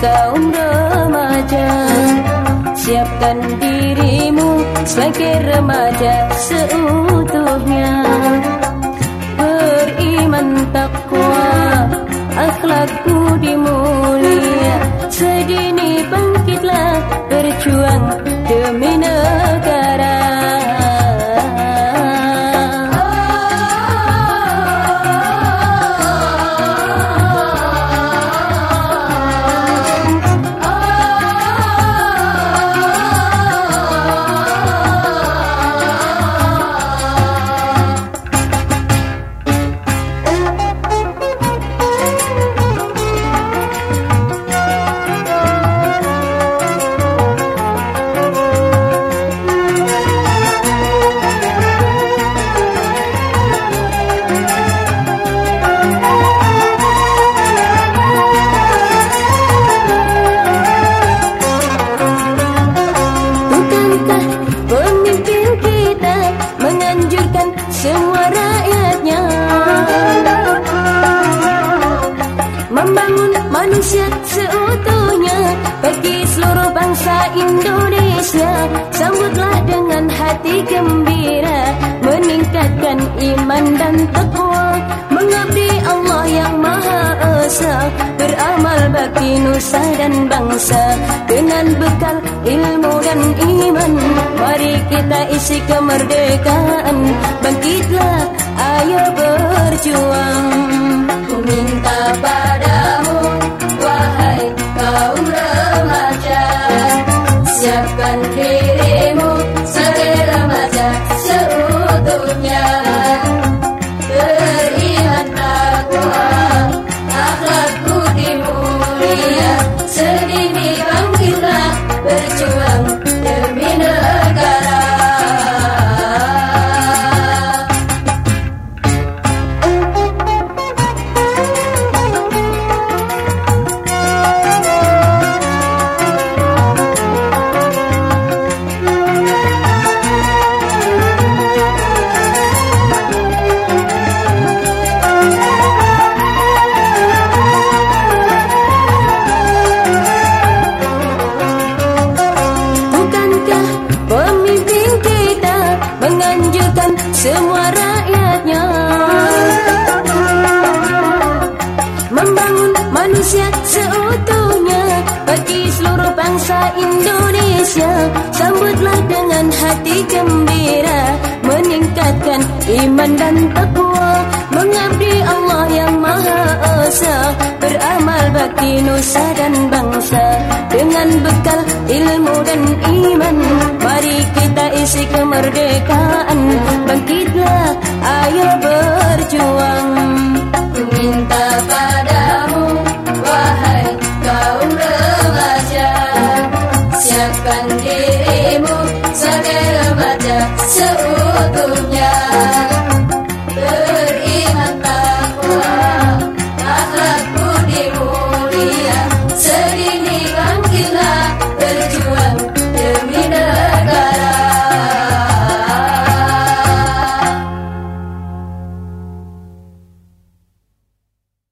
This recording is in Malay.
kaum remaja. Siapkan dirimu sebagai remaja seutuhnya. Beriman takwa, akhlakku dimulia Sedini bangkitlah berjuang demi negara. Manusia seutuhnya bagi seluruh bangsa Indonesia. Sambutlah dengan hati gembira meningkatkan iman dan takwa bagi nusa dan bangsa. Dengan bekal ilmu dan iman mari kita isi kemerdekaan. Bangkitlah Indonesia Sambutlah dengan hati gembira Meningkatkan iman dan takwa Mengabdi Allah yang Maha Esa Beramal bagi nusa dan bangsa. Dengan bekal ilmu dan iman Mari kita isi kemerdekaan. Bangkitlah, ayo berjuang Siapkan dirimu sebagai remaja seutuhnya